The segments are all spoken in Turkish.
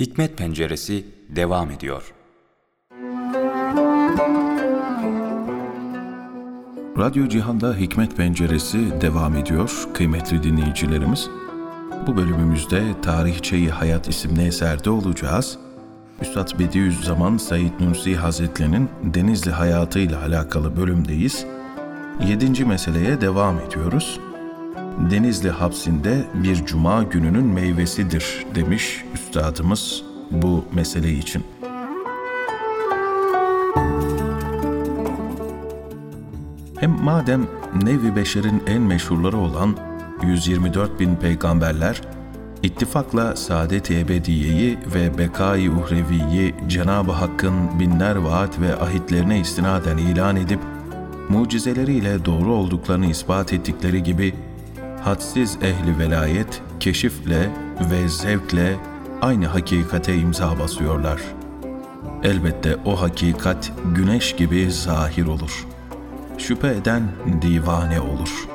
Hikmet Penceresi devam ediyor. Radyo Cihan'da Hikmet Penceresi devam ediyor kıymetli dinleyicilerimiz. Bu bölümümüzde Tarihçeyi Hayat isimli eserde olacağız. Üstad Bediüzzaman Said Nursi Hazretlerinin Denizli hayatıyla alakalı bölümdeyiz. Yedinci meseleye devam ediyoruz. Denizli hapsinde bir cuma gününün meyvesidir demiş üstadımız bu mesele için. Hem madem nevi beşerin en meşhurları olan 124 bin peygamberler ittifakla saadet-i ebediyeyi ve bekayı uhreviyi Cenab-ı Hakk'ın binler vaat ve ahitlerine istinaden ilan edip mucizeleriyle doğru olduklarını ispat ettikleri gibi hadsiz ehli velayet keşifle ve zevkle aynı hakikate imza basıyorlar. Elbette o hakikat güneş gibi zahir olur. Şüphe eden divane olur.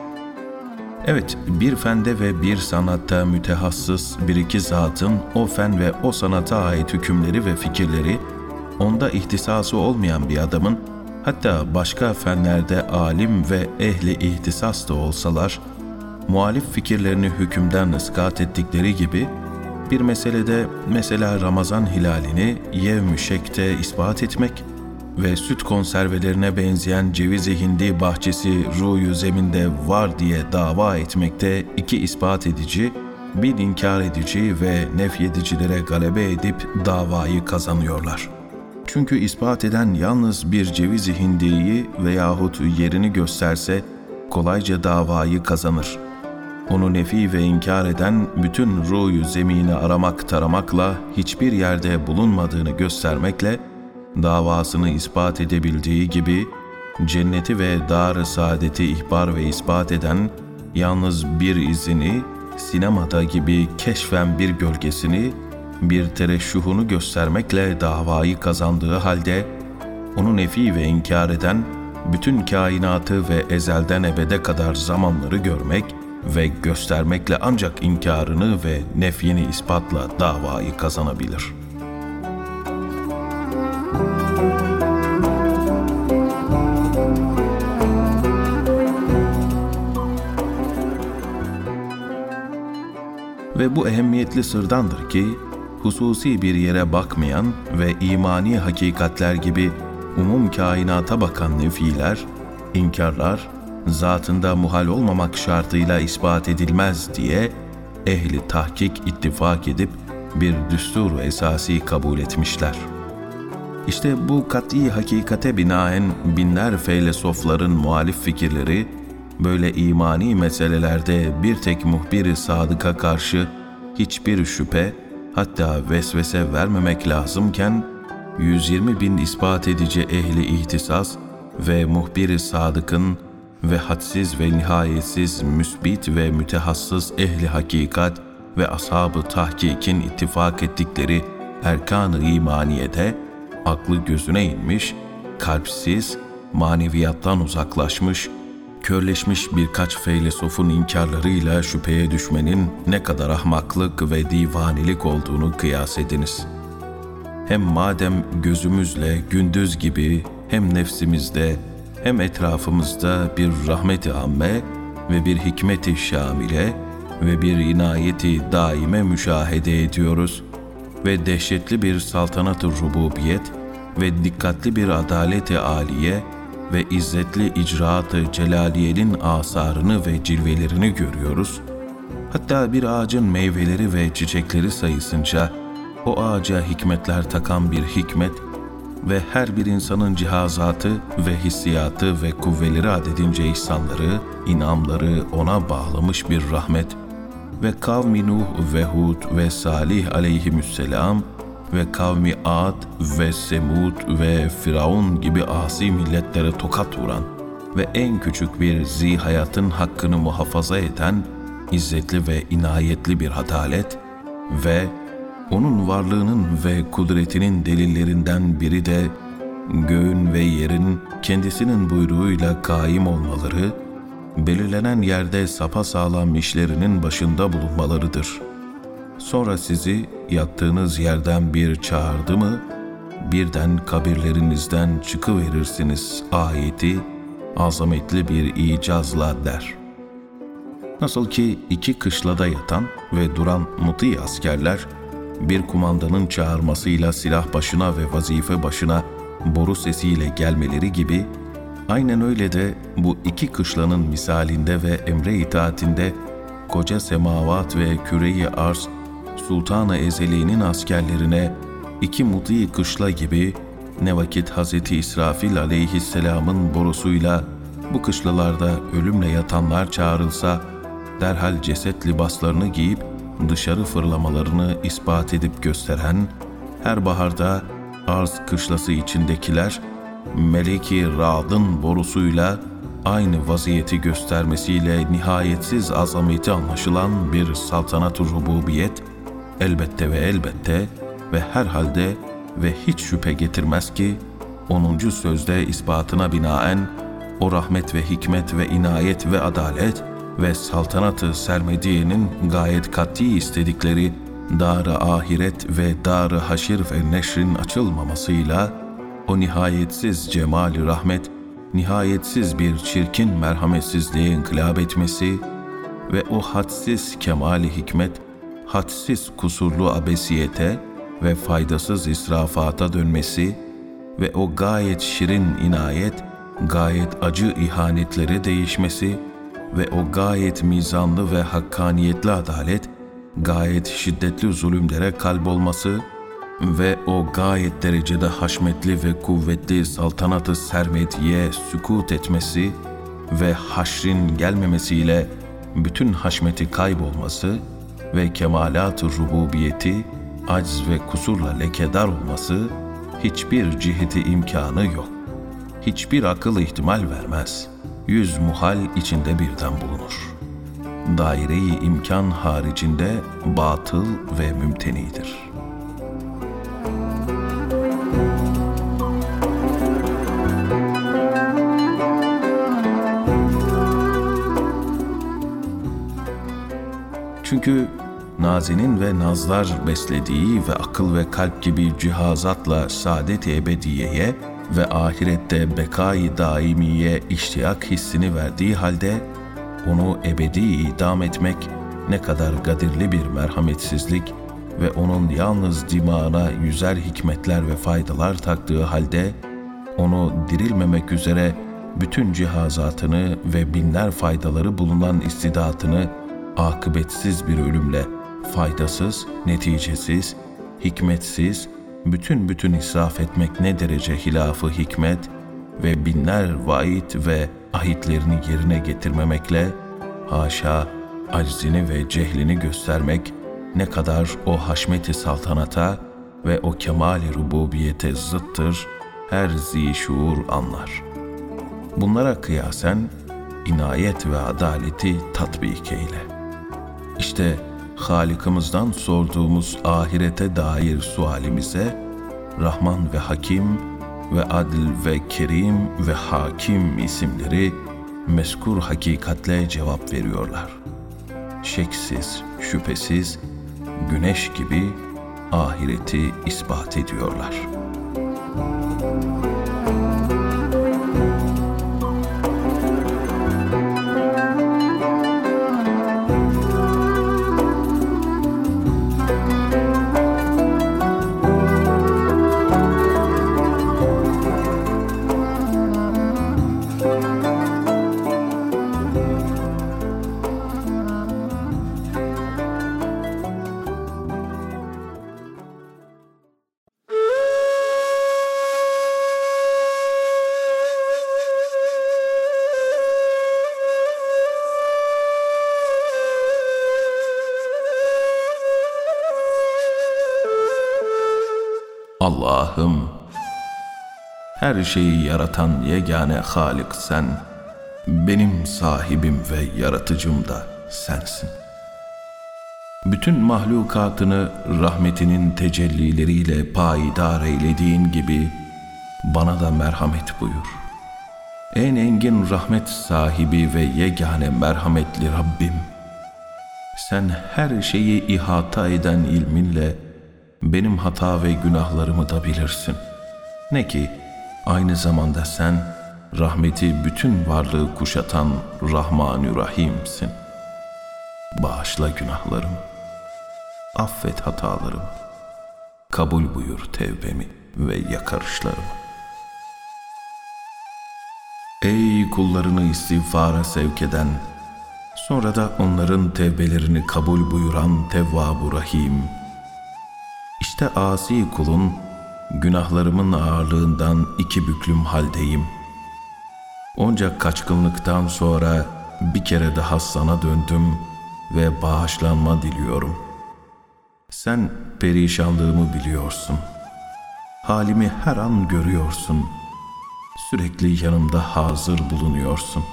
Evet, bir fende ve bir sanatta mütehassıs bir iki zatın o fen ve o sanata ait hükümleri ve fikirleri, onda ihtisası olmayan bir adamın, hatta başka fenlerde alim ve ehli ihtisas da olsalar, muhalif fikirlerini hükümden ıskat ettikleri gibi, bir meselede mesela Ramazan hilalini yev şekte ispat etmek ve süt konservelerine benzeyen ceviz hindi bahçesi ruyu zeminde var diye dava etmekte iki ispat edici, bir inkar edici ve nefyedicilere galebe edip davayı kazanıyorlar. Çünkü ispat eden yalnız bir ceviz hindiyi veyahut yerini gösterse kolayca davayı kazanır.'' Onu nefi ve inkar eden bütün ruyu zemini aramak taramakla hiçbir yerde bulunmadığını göstermekle davasını ispat edebildiği gibi cenneti ve dar saadeti ihbar ve ispat eden yalnız bir izini sinemada gibi keşfen bir gölgesini bir tereşşuhunu göstermekle davayı kazandığı halde onu nefi ve inkar eden bütün kainatı ve ezelden ebede kadar zamanları görmek ve göstermekle ancak inkarını ve nefyini ispatla davayı kazanabilir. Ve bu ehemmiyetli sırdandır ki, hususi bir yere bakmayan ve imani hakikatler gibi umum kainata bakan nefiler, inkarlar zatında muhal olmamak şartıyla ispat edilmez diye ehli tahkik ittifak edip bir düstur esası kabul etmişler. İşte bu kat'i hakikate binaen binler feylesofların muhalif fikirleri, böyle imani meselelerde bir tek muhbir sadıka karşı hiçbir şüphe, hatta vesvese vermemek lazımken, 120 bin ispat edici ehli ihtisas ve muhbir sadıkın ve hadsiz ve nihayetsiz müsbit ve mütehassıs ehli hakikat ve ashab-ı tahkikin ittifak ettikleri erkan-ı imaniyede aklı gözüne inmiş, kalpsiz, maneviyattan uzaklaşmış, körleşmiş birkaç feylesofun inkarlarıyla şüpheye düşmenin ne kadar ahmaklık ve divanilik olduğunu kıyas ediniz. Hem madem gözümüzle gündüz gibi hem nefsimizde hem etrafımızda bir rahmeti amme ve bir hikmeti şamile ve bir inayeti daime müşahede ediyoruz ve dehşetli bir saltanat-ı rububiyet ve dikkatli bir adaleti aliye ve izzetli icraat-ı celaliyenin asarını ve cilvelerini görüyoruz. Hatta bir ağacın meyveleri ve çiçekleri sayısınca o ağaca hikmetler takan bir hikmet ve her bir insanın cihazatı ve hissiyatı ve kuvveleri adedince ihsanları, inamları ona bağlamış bir rahmet ve kavmi Nuh ve Hud ve Salih aleyhisselam ve kavmi Ad ve Semud ve Firavun gibi asi milletlere tokat vuran ve en küçük bir zihayatın hakkını muhafaza eden izzetli ve inayetli bir adalet ve onun varlığının ve kudretinin delillerinden biri de göğün ve yerin kendisinin buyruğuyla kaim olmaları, belirlenen yerde sapa sağlam işlerinin başında bulunmalarıdır. Sonra sizi yattığınız yerden bir çağırdı mı, birden kabirlerinizden çıkıverirsiniz ayeti azametli bir icazla der. Nasıl ki iki kışlada yatan ve duran muti askerler bir kumandanın çağırmasıyla silah başına ve vazife başına boru sesiyle gelmeleri gibi aynen öyle de bu iki kışlanın misalinde ve emre itaatinde koca semavat ve küreyi arz Sultan-ı Ezeli'nin askerlerine iki muti kışla gibi ne vakit Hz. İsrafil aleyhisselamın borusuyla bu kışlalarda ölümle yatanlar çağrılsa derhal ceset libaslarını giyip dışarı fırlamalarını ispat edip gösteren, her baharda arz kışlası içindekiler, Meleki Rad'ın borusuyla aynı vaziyeti göstermesiyle nihayetsiz azameti anlaşılan bir saltanat-ı rububiyet, elbette ve elbette ve herhalde ve hiç şüphe getirmez ki 10. sözde ispatına binaen o rahmet ve hikmet ve inayet ve adalet ve saltanatı sermediyenin gayet kat'i istedikleri dar-ı ahiret ve dar-ı haşir ve neşrin açılmamasıyla o nihayetsiz cemali rahmet, nihayetsiz bir çirkin merhametsizliğe inkılap etmesi ve o hadsiz kemali hikmet, hadsiz kusurlu abesiyete ve faydasız israfata dönmesi ve o gayet şirin inayet, gayet acı ihanetlere değişmesi ve o gayet mizanlı ve hakkaniyetli adalet, gayet şiddetli zulümlere kalp olması ve o gayet derecede haşmetli ve kuvvetli saltanatı sermediye sükut etmesi ve haşrin gelmemesiyle bütün haşmeti kaybolması ve kemalat-ı rububiyeti acz ve kusurla lekedar olması hiçbir ciheti imkanı yok. Hiçbir akıl ihtimal vermez. Yüz muhal içinde birden bulunur. Daire-i imkan haricinde batıl ve mümtenidir.'' Çünkü Nazi'nin ve nazlar beslediği ve akıl ve kalp gibi cihazatla saadet-i ebediyeye ve ahirette bekayı daimiye iştiyak hissini verdiği halde onu ebedi idam etmek ne kadar kadirli bir merhametsizlik ve onun yalnız dimağına yüzer hikmetler ve faydalar taktığı halde onu dirilmemek üzere bütün cihazatını ve binler faydaları bulunan istidatını akıbetsiz bir ölümle faydasız, neticesiz, hikmetsiz, bütün bütün israf etmek ne derece hilafı hikmet ve binler vaid ve ahitlerini yerine getirmemekle haşa aczini ve cehlini göstermek ne kadar o haşmeti saltanata ve o kemali rububiyete zıttır her zişuur anlar. Bunlara kıyasen inayet ve adaleti tatbik eyle.'' İşte Halikimizden sorduğumuz ahirete dair sualimize Rahman ve Hakim ve Adil ve Kerim ve Hakim isimleri meskur hakikatle cevap veriyorlar. Şeksiz, şüphesiz güneş gibi ahireti ispat ediyorlar.'' Allah'ım, her şeyi yaratan yegane Halik sen, benim sahibim ve yaratıcım da sensin. Bütün mahlukatını rahmetinin tecellileriyle payidar eylediğin gibi bana da merhamet buyur. En engin rahmet sahibi ve yegane merhametli Rabbim, Sen her şeyi ihata eden ilminle benim hata ve günahlarımı da bilirsin. Ne ki aynı zamanda sen rahmeti bütün varlığı kuşatan Rahmanü Rahim'sin. Bağışla günahlarımı, affet hatalarımı, kabul buyur tevbemi ve yakarışlarımı. Ey kullarını istiğfara sevk eden, sonra da onların tevbelerini kabul buyuran Tevvab-ı Rahim. İşte asi kulun günahlarımın ağırlığından iki büklüm haldeyim. Onca kaçkınlıktan sonra bir kere daha sana döndüm ve bağışlanma diliyorum. Sen perişanlığımı biliyorsun. Halimi her an görüyorsun. Sürekli yanımda hazır bulunuyorsun.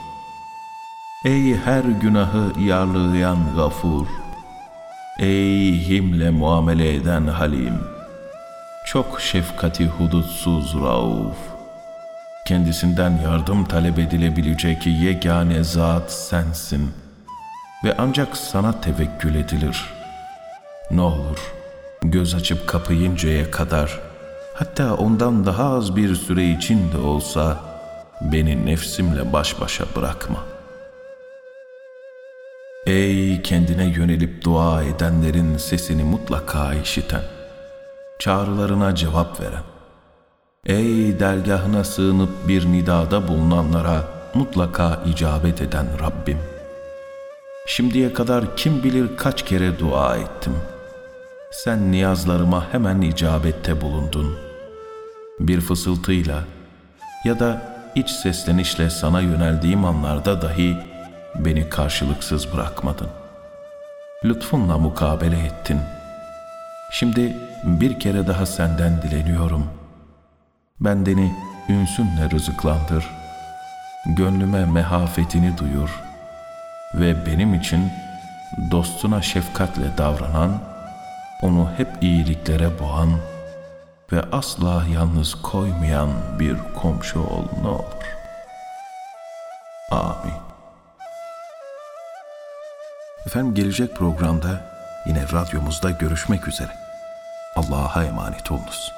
Ey her günahı yarlıyan gafur! Ey himle muamele eden halim! Çok şefkati hudutsuz rauf! Kendisinden yardım talep edilebilecek yegane zat sensin ve ancak sana tevekkül edilir. Ne olur göz açıp kapayıncaya kadar hatta ondan daha az bir süre için de olsa beni nefsimle baş başa bırakma. Ey kendine yönelip dua edenlerin sesini mutlaka işiten, çağrılarına cevap veren, Ey dergahına sığınıp bir nidada bulunanlara mutlaka icabet eden Rabbim. Şimdiye kadar kim bilir kaç kere dua ettim. Sen niyazlarıma hemen icabette bulundun. Bir fısıltıyla ya da iç seslenişle sana yöneldiğim anlarda dahi beni karşılıksız bırakmadın. Lütfunla mukabele ettin. Şimdi bir kere daha senden dileniyorum.'' Bendeni ünsünle rızıklandır. Gönlüme mehafetini duyur. Ve benim için dostuna şefkatle davranan, onu hep iyiliklere boğan ve asla yalnız koymayan bir komşu ol ne olur. Amin. Efendim gelecek programda yine radyomuzda görüşmek üzere. Allah'a emanet olunuz.